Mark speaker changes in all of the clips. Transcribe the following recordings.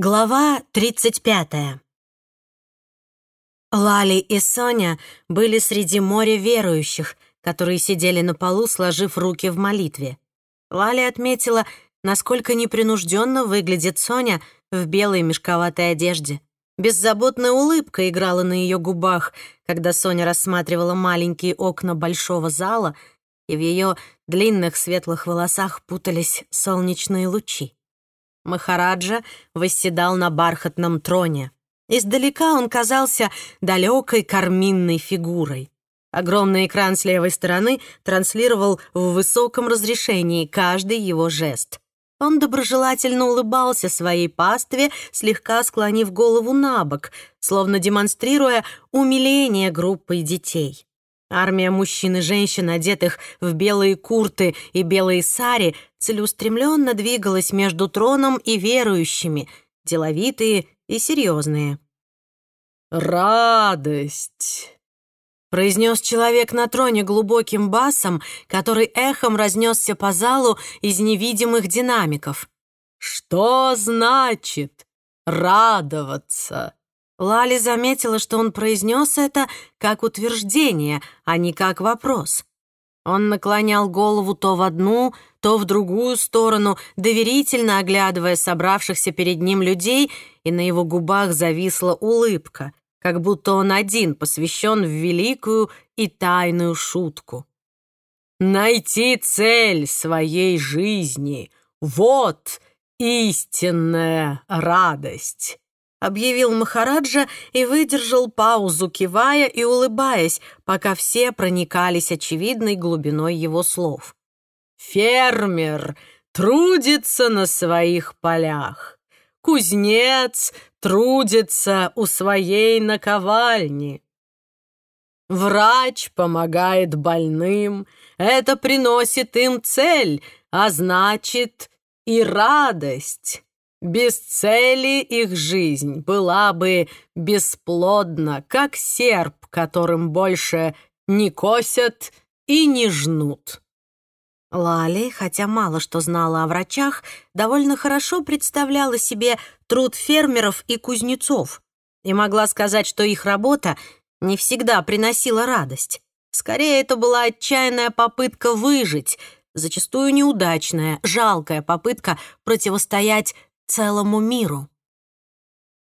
Speaker 1: Глава 35. Лали и Соня были среди моря верующих, которые сидели на полу, сложив руки в молитве. Лали отметила, насколько непринужденно выглядит Соня в белой мешковатой одежде. Беззаботная улыбка играла на ее губах, когда Соня рассматривала маленькие окна большого зала, и в ее длинных светлых волосах путались солнечные лучи. Махараджа восседал на бархатном троне. Издалека он казался далекой карминной фигурой. Огромный экран с левой стороны транслировал в высоком разрешении каждый его жест. Он доброжелательно улыбался своей пастве, слегка склонив голову на бок, словно демонстрируя умиление группой детей. Армия мужчин и женщин, одетых в белые курты и белые сари, целеустремленно двигалась между троном и верующими, деловитые и серьезные. «Радость!» — произнес человек на троне глубоким басом, который эхом разнесся по залу из невидимых динамиков. «Что значит радоваться?» Лали заметила, что он произнес это как утверждение, а не как вопрос. Он наклонял голову то в одну, то в другую сторону, доверительно оглядывая собравшихся перед ним людей, и на его губах зависла улыбка, как будто он один посвящен в великую и тайную шутку. «Найти цель своей жизни — вот истинная радость!» — объявил Махараджа и выдержал паузу, кивая и улыбаясь, пока все проникались очевидной глубиной его слов. «Фермер трудится на своих полях. Кузнец трудится у своей наковальни. Врач помогает больным, это приносит им цель, а значит и радость». Без цели их жизнь была бы бесплодна, как серп, которым больше не косят и не жнут. Лали, хотя мало что знала о врачах, довольно хорошо представляла себе труд фермеров и кузнецов и могла сказать, что их работа не всегда приносила радость. Скорее, это была отчаянная попытка выжить, зачастую неудачная, жалкая попытка противостоять целому миру.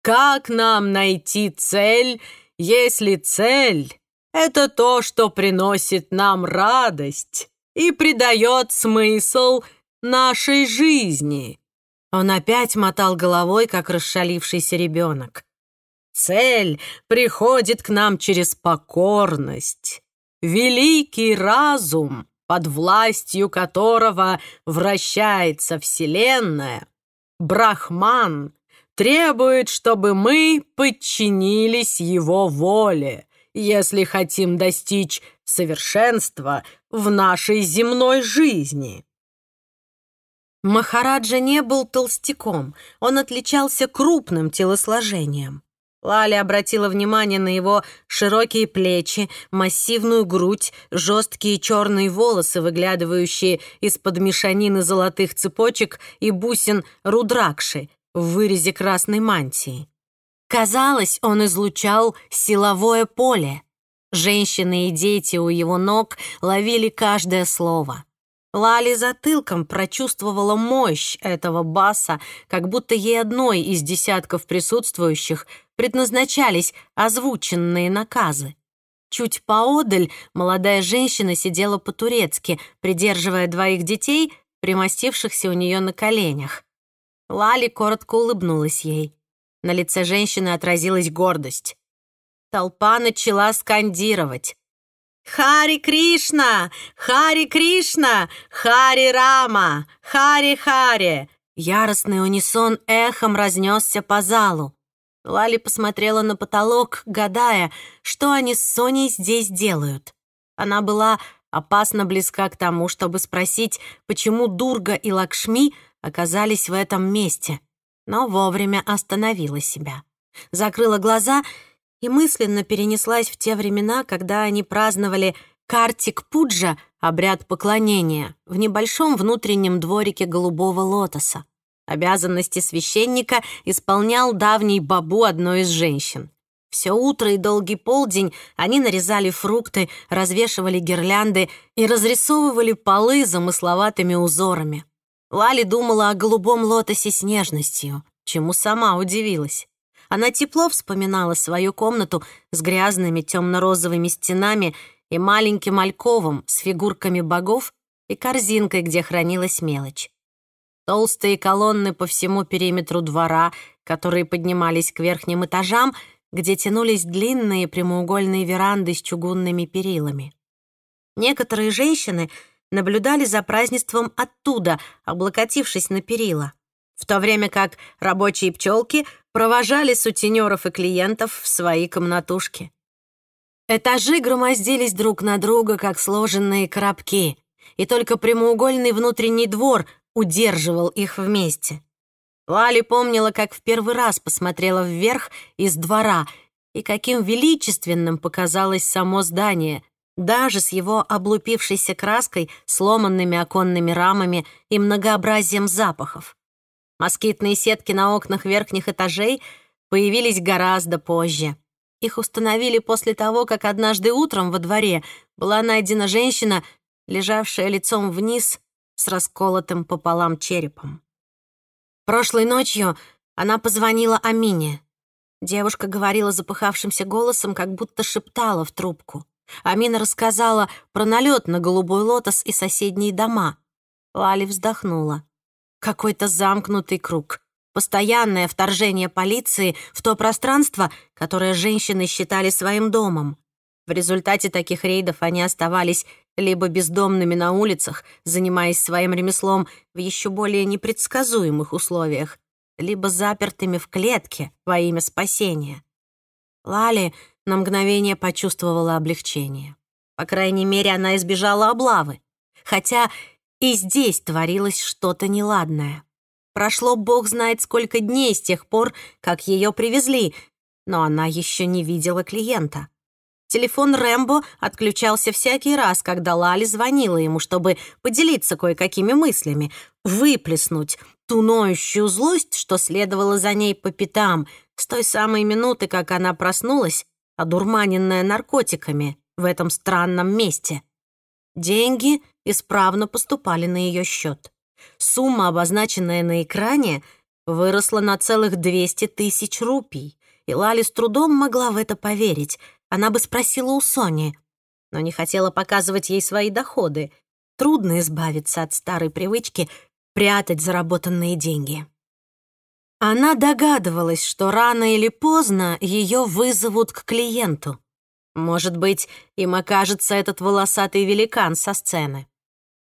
Speaker 1: Как нам найти цель, если цель — это то, что приносит нам радость и придает смысл нашей жизни? Он опять мотал головой, как расшалившийся ребенок. Цель приходит к нам через покорность. Великий разум, под властью которого вращается Вселенная, Брахман требует, чтобы мы подчинились его воле, если хотим достичь совершенства в нашей земной жизни. Махараджа не был толстяком, он отличался крупным телосложением. Лали обратила внимание на его широкие плечи, массивную грудь, жесткие черные волосы, выглядывающие из-под мешанины золотых цепочек и бусин рудракши в вырезе красной мантии. Казалось, он излучал силовое поле. Женщины и дети у его ног ловили каждое слово. Лали затылком прочувствовала мощь этого баса, как будто ей одной из десятков присутствующих предназначались озвученные наказы. Чуть поодаль молодая женщина сидела по-турецки, придерживая двоих детей, примостившихся у нее на коленях. Лали коротко улыбнулась ей. На лице женщины отразилась гордость. Толпа начала скандировать. «Хари Кришна! Хари Кришна! Хари Рама! Хари Хари!» Яростный унисон эхом разнесся по залу. Лали посмотрела на потолок, гадая, что они с Соней здесь делают. Она была опасно близка к тому, чтобы спросить, почему Дурга и Лакшми оказались в этом месте, но вовремя остановила себя. Закрыла глаза и мысленно перенеслась в те времена, когда они праздновали Картик Пуджа, обряд поклонения, в небольшом внутреннем дворике голубого лотоса. Обязанности священника исполнял давний бабу одной из женщин. Все утро и долгий полдень они нарезали фрукты, развешивали гирлянды и разрисовывали полы замысловатыми узорами. Лали думала о голубом лотосе с нежностью, чему сама удивилась. Она тепло вспоминала свою комнату с грязными темно-розовыми стенами и маленьким альковом с фигурками богов и корзинкой, где хранилась мелочь. Толстые колонны по всему периметру двора, которые поднимались к верхним этажам, где тянулись длинные прямоугольные веранды с чугунными перилами. Некоторые женщины наблюдали за празднеством оттуда, облокотившись на перила в то время как рабочие пчелки провожали сутенеров и клиентов в свои комнатушки. Этажи громоздились друг на друга, как сложенные коробки, и только прямоугольный внутренний двор удерживал их вместе. Лали помнила, как в первый раз посмотрела вверх из двора и каким величественным показалось само здание, даже с его облупившейся краской, сломанными оконными рамами и многообразием запахов. Москитные сетки на окнах верхних этажей появились гораздо позже. Их установили после того, как однажды утром во дворе была найдена женщина, лежавшая лицом вниз с расколотым пополам черепом. Прошлой ночью она позвонила Амине. Девушка говорила запыхавшимся голосом, как будто шептала в трубку. Амина рассказала про налет на голубой лотос и соседние дома. Лали вздохнула. Какой-то замкнутый круг. Постоянное вторжение полиции в то пространство, которое женщины считали своим домом. В результате таких рейдов они оставались либо бездомными на улицах, занимаясь своим ремеслом в еще более непредсказуемых условиях, либо запертыми в клетке во имя спасения. Лали на мгновение почувствовала облегчение. По крайней мере, она избежала облавы. Хотя и здесь творилось что-то неладное. Прошло бог знает сколько дней с тех пор, как ее привезли, но она еще не видела клиента. Телефон Рэмбо отключался всякий раз, когда Лали звонила ему, чтобы поделиться кое-какими мыслями, выплеснуть ту ноющую злость, что следовало за ней по пятам, с той самой минуты, как она проснулась, одурманенная наркотиками в этом странном месте. Деньги исправно поступали на ее счет. Сумма, обозначенная на экране, выросла на целых 200 тысяч рупий, и Лали с трудом могла в это поверить. Она бы спросила у Сони, но не хотела показывать ей свои доходы. Трудно избавиться от старой привычки прятать заработанные деньги. Она догадывалась, что рано или поздно ее вызовут к клиенту. Может быть, им окажется этот волосатый великан со сцены.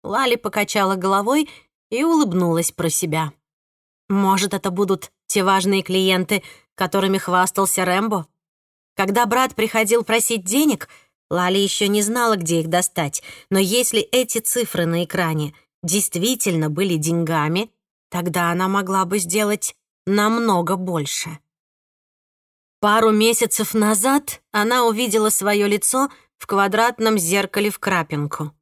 Speaker 1: Лали покачала головой и улыбнулась про себя. Может, это будут те важные клиенты, которыми хвастался Рэмбо? Когда брат приходил просить денег, Лали еще не знала, где их достать, но если эти цифры на экране действительно были деньгами, тогда она могла бы сделать намного больше. Пару месяцев назад она увидела свое лицо в квадратном зеркале в крапинку.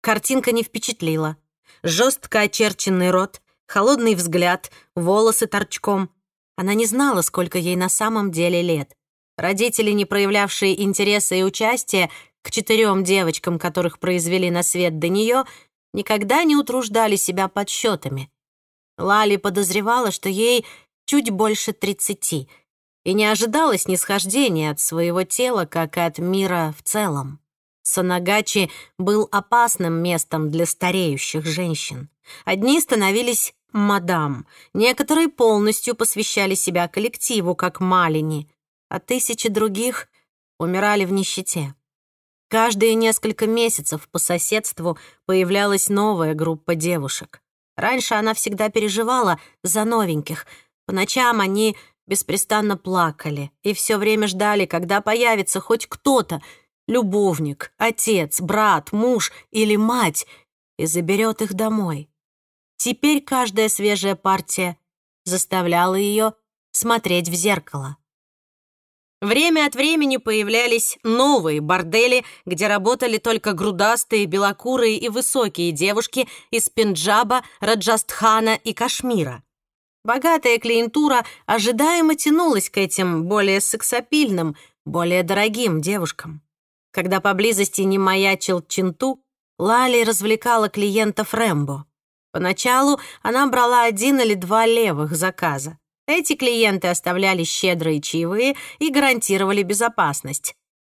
Speaker 1: Картинка не впечатлила. Жестко очерченный рот, холодный взгляд, волосы торчком. Она не знала, сколько ей на самом деле лет. Родители, не проявлявшие интереса и участия к четырем девочкам, которых произвели на свет до нее, никогда не утруждали себя подсчетами. Лали подозревала, что ей чуть больше тридцати, и не ожидала снисхождения от своего тела, как и от мира в целом. Санагачи был опасным местом для стареющих женщин. Одни становились мадам, некоторые полностью посвящали себя коллективу, как Малини, а тысячи других умирали в нищете. Каждые несколько месяцев по соседству появлялась новая группа девушек. Раньше она всегда переживала за новеньких. По ночам они беспрестанно плакали и все время ждали, когда появится хоть кто-то, любовник, отец, брат, муж или мать, и заберет их домой. Теперь каждая свежая партия заставляла ее смотреть в зеркало. Время от времени появлялись новые бордели, где работали только грудастые, белокурые и высокие девушки из Пенджаба, Раджастхана и Кашмира. Богатая клиентура ожидаемо тянулась к этим более сексапильным, более дорогим девушкам. Когда поблизости не маячил Чинту, Лали развлекала клиентов Рэмбо. Поначалу она брала один или два левых заказа. Эти клиенты оставляли щедрые чаевые и гарантировали безопасность.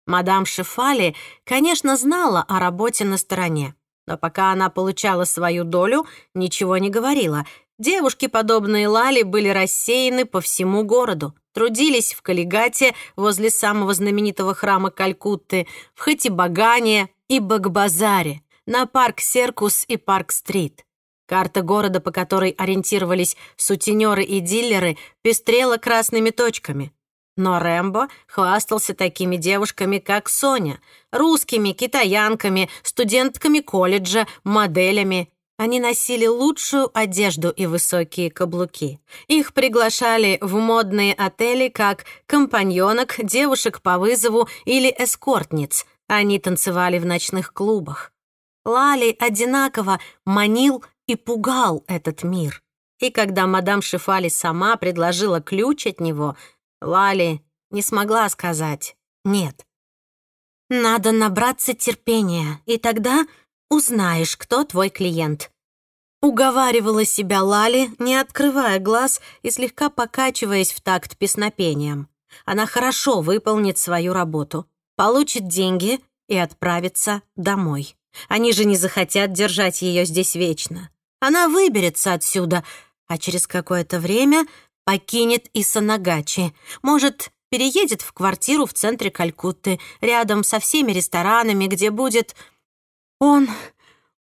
Speaker 1: Мадам Шефали, конечно, знала о работе на стороне, но пока она получала свою долю, ничего не говорила, Девушки, подобные Лали, были рассеяны по всему городу, трудились в Калигате возле самого знаменитого храма Калькутты, в Хатибагане и Багбазаре, на парк Серкус и Парк-стрит. Карта города, по которой ориентировались сутенеры и дилеры, пестрела красными точками. Но Рэмбо хвастался такими девушками, как Соня, русскими, китаянками, студентками колледжа, моделями, они носили лучшую одежду и высокие каблуки. Их приглашали в модные отели как компаньонок, девушек по вызову или эскортниц. Они танцевали в ночных клубах. Лали одинаково манил и пугал этот мир. И когда мадам Шифали сама предложила ключ от него, Лали не смогла сказать «нет». «Надо набраться терпения, и тогда узнаешь, кто твой клиент». Уговаривала себя Лали, не открывая глаз и слегка покачиваясь в такт песнопением. Она хорошо выполнит свою работу, получит деньги и отправится домой. Они же не захотят держать ее здесь вечно. Она выберется отсюда, а через какое-то время покинет Исанагачи. Может, переедет в квартиру в центре Калькутты, рядом со всеми ресторанами, где будет он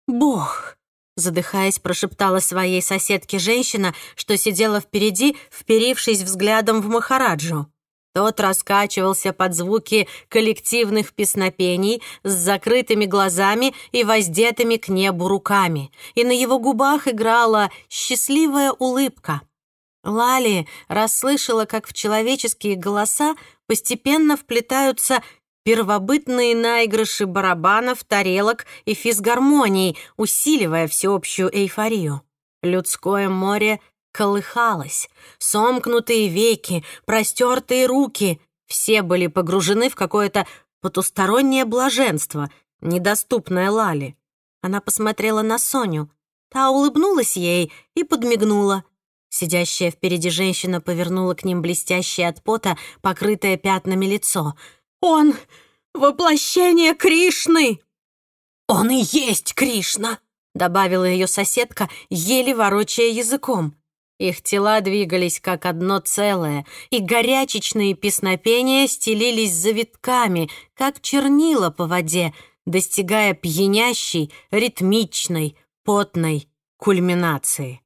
Speaker 1: Бог. Задыхаясь, прошептала своей соседке женщина, что сидела впереди, вперившись взглядом в Махараджу. Тот раскачивался под звуки коллективных песнопений с закрытыми глазами и воздетыми к небу руками, и на его губах играла счастливая улыбка. Лали расслышала, как в человеческие голоса постепенно вплетаются первобытные наигрыши барабанов, тарелок и физгармоний, усиливая всеобщую эйфорию. Людское море колыхалось, сомкнутые веки, простертые руки — все были погружены в какое-то потустороннее блаженство, недоступное Лали. Она посмотрела на Соню. Та улыбнулась ей и подмигнула. Сидящая впереди женщина повернула к ним блестящее от пота, покрытое пятнами лицо — он — воплощение Кришны!» «Он и есть Кришна!» — добавила ее соседка, еле ворочая языком. Их тела двигались как одно целое, и горячечные песнопения стелились завитками, как чернила по воде, достигая пьянящей, ритмичной, потной кульминации.